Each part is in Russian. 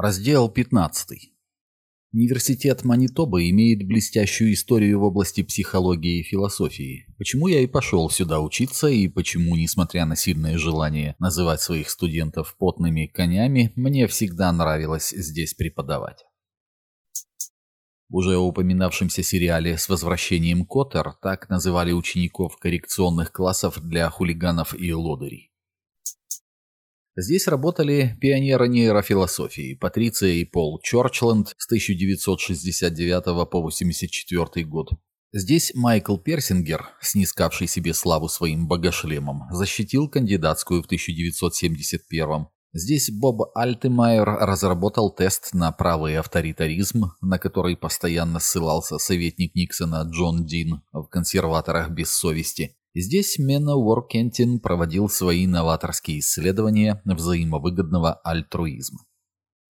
Раздел 15. Университет Манитоба имеет блестящую историю в области психологии и философии. Почему я и пошел сюда учиться, и почему, несмотря на сильное желание называть своих студентов потными конями, мне всегда нравилось здесь преподавать. В уже упоминавшемся сериале «С возвращением Коттер» так называли учеников коррекционных классов для хулиганов и лодырей. Здесь работали пионеры нейрофилософии Патриция и Пол Чорчленд с 1969 по 1984 год. Здесь Майкл Персингер, снискавший себе славу своим богошлемом, защитил кандидатскую в 1971 Здесь Боб Альтемайер разработал тест на правый авторитаризм, на который постоянно ссылался советник Никсона Джон Дин в «Консерваторах без совести». Здесь Мена Уоркентин проводил свои новаторские исследования взаимовыгодного альтруизма.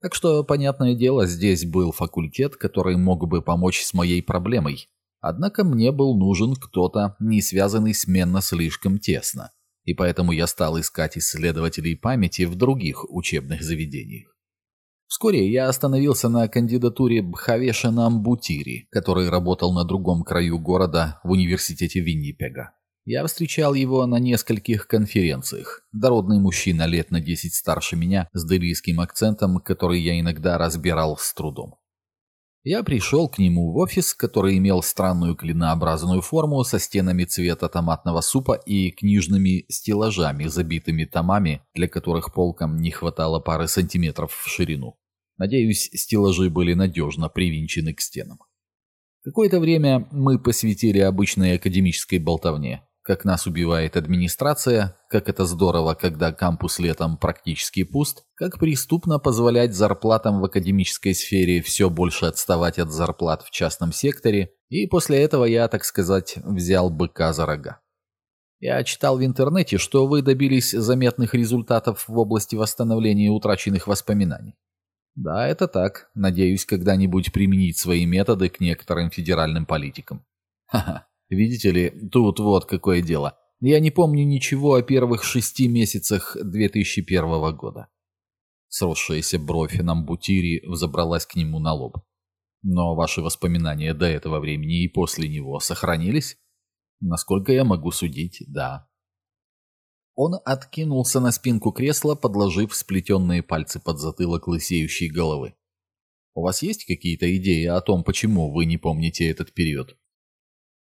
Так что, понятное дело, здесь был факультет, который мог бы помочь с моей проблемой. Однако мне был нужен кто-то, не связанный с Менно слишком тесно, и поэтому я стал искать исследователей памяти в других учебных заведениях. Вскоре я остановился на кандидатуре Бхавеша Намбутири, который работал на другом краю города в университете Виннипега. Я встречал его на нескольких конференциях. Дородный мужчина лет на 10 старше меня, с делийским акцентом, который я иногда разбирал с трудом. Я пришел к нему в офис, который имел странную клинообразную форму со стенами цвета томатного супа и книжными стеллажами, забитыми томами, для которых полкам не хватало пары сантиметров в ширину. Надеюсь, стеллажи были надежно привинчены к стенам. Какое-то время мы посвятили обычной академической болтовне как нас убивает администрация, как это здорово, когда кампус летом практически пуст, как преступно позволять зарплатам в академической сфере все больше отставать от зарплат в частном секторе, и после этого я, так сказать, взял быка за рога. Я читал в интернете, что вы добились заметных результатов в области восстановления утраченных воспоминаний. Да, это так. Надеюсь, когда-нибудь применить свои методы к некоторым федеральным политикам. Ха-ха. Видите ли, тут вот какое дело. Я не помню ничего о первых шести месяцах 2001 года. Сросшаяся бровь Намбутири взобралась к нему на лоб. Но ваши воспоминания до этого времени и после него сохранились? Насколько я могу судить, да. Он откинулся на спинку кресла, подложив сплетенные пальцы под затылок лысеющей головы. У вас есть какие-то идеи о том, почему вы не помните этот период?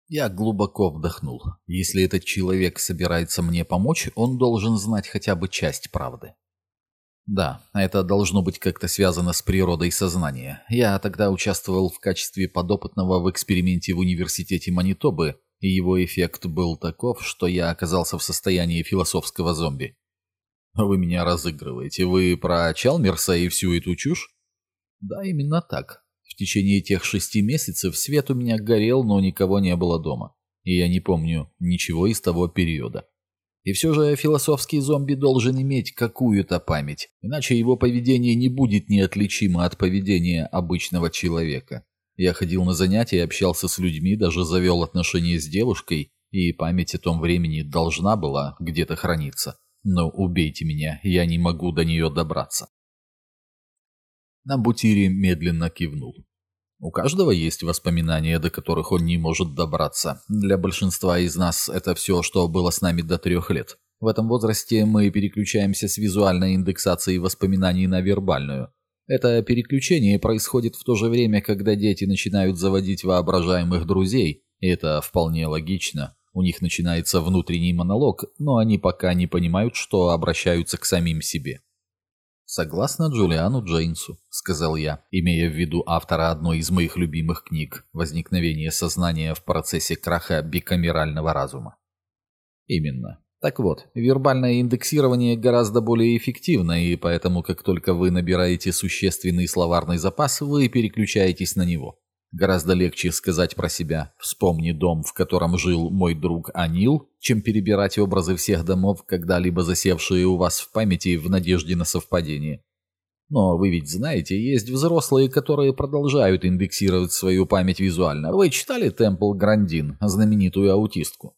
Я глубоко вдохнул. Если этот человек собирается мне помочь, он должен знать хотя бы часть правды. Да, это должно быть как-то связано с природой сознания. Я тогда участвовал в качестве подопытного в эксперименте в университете Манитобы, и его эффект был таков, что я оказался в состоянии философского зомби. Вы меня разыгрываете. Вы про Чалмерса и всю эту чушь? Да, именно так. В течение тех шести месяцев свет у меня горел, но никого не было дома. И я не помню ничего из того периода. И все же философский зомби должен иметь какую-то память, иначе его поведение не будет неотличимо от поведения обычного человека. Я ходил на занятия, общался с людьми, даже завел отношения с девушкой, и память о том времени должна была где-то храниться. Но убейте меня, я не могу до нее добраться. Намбутири медленно кивнул. У каждого есть воспоминания, до которых он не может добраться. Для большинства из нас это все, что было с нами до трех лет. В этом возрасте мы переключаемся с визуальной индексацией воспоминаний на вербальную. Это переключение происходит в то же время, когда дети начинают заводить воображаемых друзей, и это вполне логично. У них начинается внутренний монолог, но они пока не понимают, что обращаются к самим себе. «Согласно Джулиану Джейнсу», — сказал я, имея в виду автора одной из моих любимых книг «Возникновение сознания в процессе краха бикамерального разума». «Именно. Так вот, вербальное индексирование гораздо более эффективно, и поэтому как только вы набираете существенный словарный запас, вы переключаетесь на него. Гораздо легче сказать про себя «вспомни дом, в котором жил мой друг Анил», чем перебирать образы всех домов, когда-либо засевшие у вас в памяти в надежде на совпадение. Но вы ведь знаете, есть взрослые, которые продолжают индексировать свою память визуально. Вы читали Темпл Грандин, знаменитую аутистку?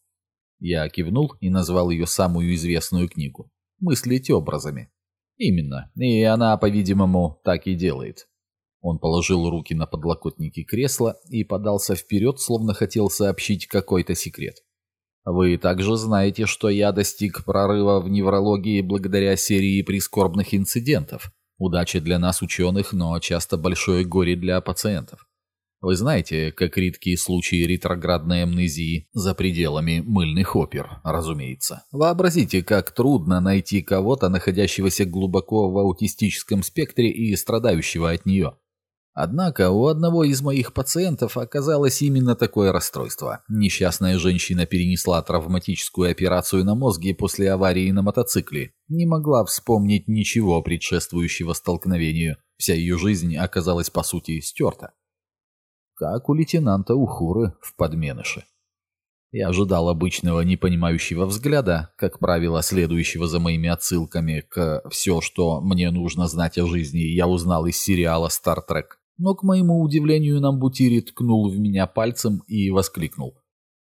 Я кивнул и назвал ее самую известную книгу «Мыслить образами». Именно. И она, по-видимому, так и делает. Он положил руки на подлокотники кресла и подался вперед, словно хотел сообщить какой-то секрет. Вы также знаете, что я достиг прорыва в неврологии благодаря серии прискорбных инцидентов. Удача для нас, ученых, но часто большое горе для пациентов. Вы знаете, как редкие случаи ретроградной амнезии за пределами мыльных опер, разумеется. Вообразите, как трудно найти кого-то, находящегося глубоко в аутистическом спектре и страдающего от нее. Однако у одного из моих пациентов оказалось именно такое расстройство. Несчастная женщина перенесла травматическую операцию на мозге после аварии на мотоцикле. Не могла вспомнить ничего предшествующего столкновению. Вся ее жизнь оказалась по сути стерта. Как у лейтенанта Ухуры в подменыше. Я ожидал обычного непонимающего взгляда, как правило, следующего за моими отсылками к «все, что мне нужно знать о жизни, я узнал из сериала «Стар Трек». Но, к моему удивлению, Намбутири ткнул в меня пальцем и воскликнул.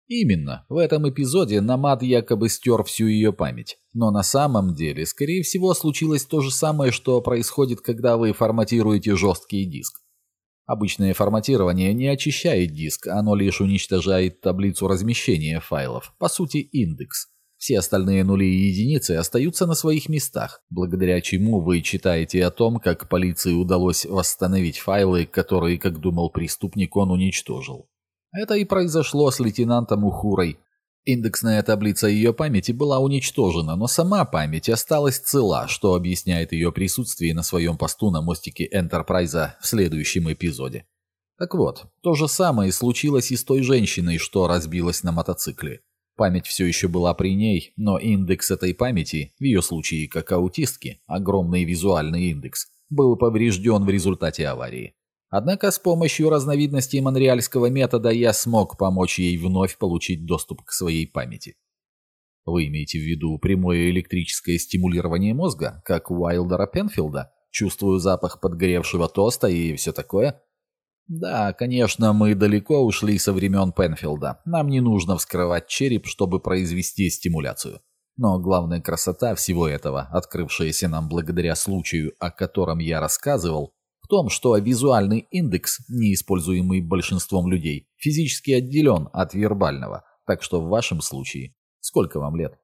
Именно, в этом эпизоде Намад якобы стер всю ее память. Но на самом деле, скорее всего, случилось то же самое, что происходит, когда вы форматируете жесткий диск. Обычное форматирование не очищает диск, оно лишь уничтожает таблицу размещения файлов, по сути индекс. Все остальные нули и единицы остаются на своих местах, благодаря чему вы читаете о том, как полиции удалось восстановить файлы, которые, как думал преступник, он уничтожил. Это и произошло с лейтенантом Ухурой. Индексная таблица ее памяти была уничтожена, но сама память осталась цела, что объясняет ее присутствие на своем посту на мостике Энтерпрайза в следующем эпизоде. Так вот, то же самое случилось и с той женщиной, что разбилась на мотоцикле. Память все еще была при ней, но индекс этой памяти, в ее случае как аутистки, огромный визуальный индекс, был поврежден в результате аварии. Однако с помощью разновидностей монреальского метода я смог помочь ей вновь получить доступ к своей памяти. Вы имеете в виду прямое электрическое стимулирование мозга, как Уайлдера Пенфилда? Чувствую запах подгоревшего тоста и все такое? Да, конечно, мы далеко ушли со времен Пенфилда. Нам не нужно вскрывать череп, чтобы произвести стимуляцию. Но главная красота всего этого, открывшаяся нам благодаря случаю, о котором я рассказывал, в том, что визуальный индекс, неиспользуемый большинством людей, физически отделен от вербального. Так что в вашем случае... Сколько вам лет?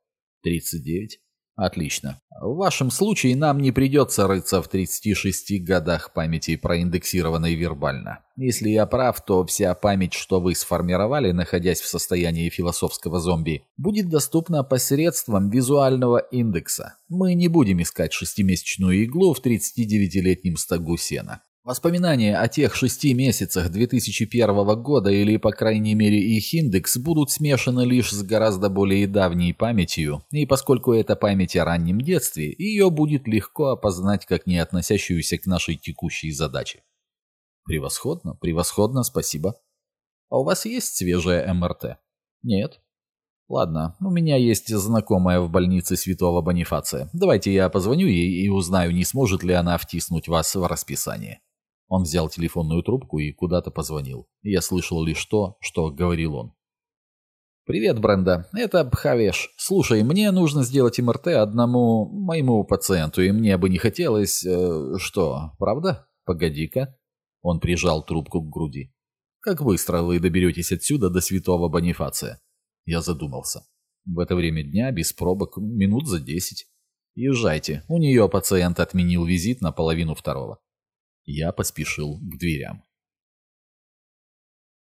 39? Отлично. В вашем случае нам не придется рыться в 36 годах памяти, проиндексированной вербально. Если я прав, то вся память, что вы сформировали, находясь в состоянии философского зомби, будет доступна посредством визуального индекса. Мы не будем искать шестимесячную иглу в 39-летнем стогу сена. Воспоминания о тех шести месяцах 2001 года или, по крайней мере, их индекс будут смешаны лишь с гораздо более давней памятью, и поскольку это память о раннем детстве, ее будет легко опознать как не относящуюся к нашей текущей задаче. Превосходно, превосходно, спасибо. А у вас есть свежая МРТ? Нет. Ладно, у меня есть знакомая в больнице Святого Бонифация. Давайте я позвоню ей и узнаю, не сможет ли она втиснуть вас в расписание. Он взял телефонную трубку и куда-то позвонил. Я слышал лишь то, что говорил он. «Привет, Бренда. Это Бхавеш. Слушай, мне нужно сделать МРТ одному моему пациенту, и мне бы не хотелось... Э, что, правда? Погоди-ка». Он прижал трубку к груди. «Как быстро вы доберетесь отсюда до святого Бонифация?» Я задумался. В это время дня, без пробок, минут за десять. Езжайте. У нее пациент отменил визит на половину второго. Я поспешил к дверям.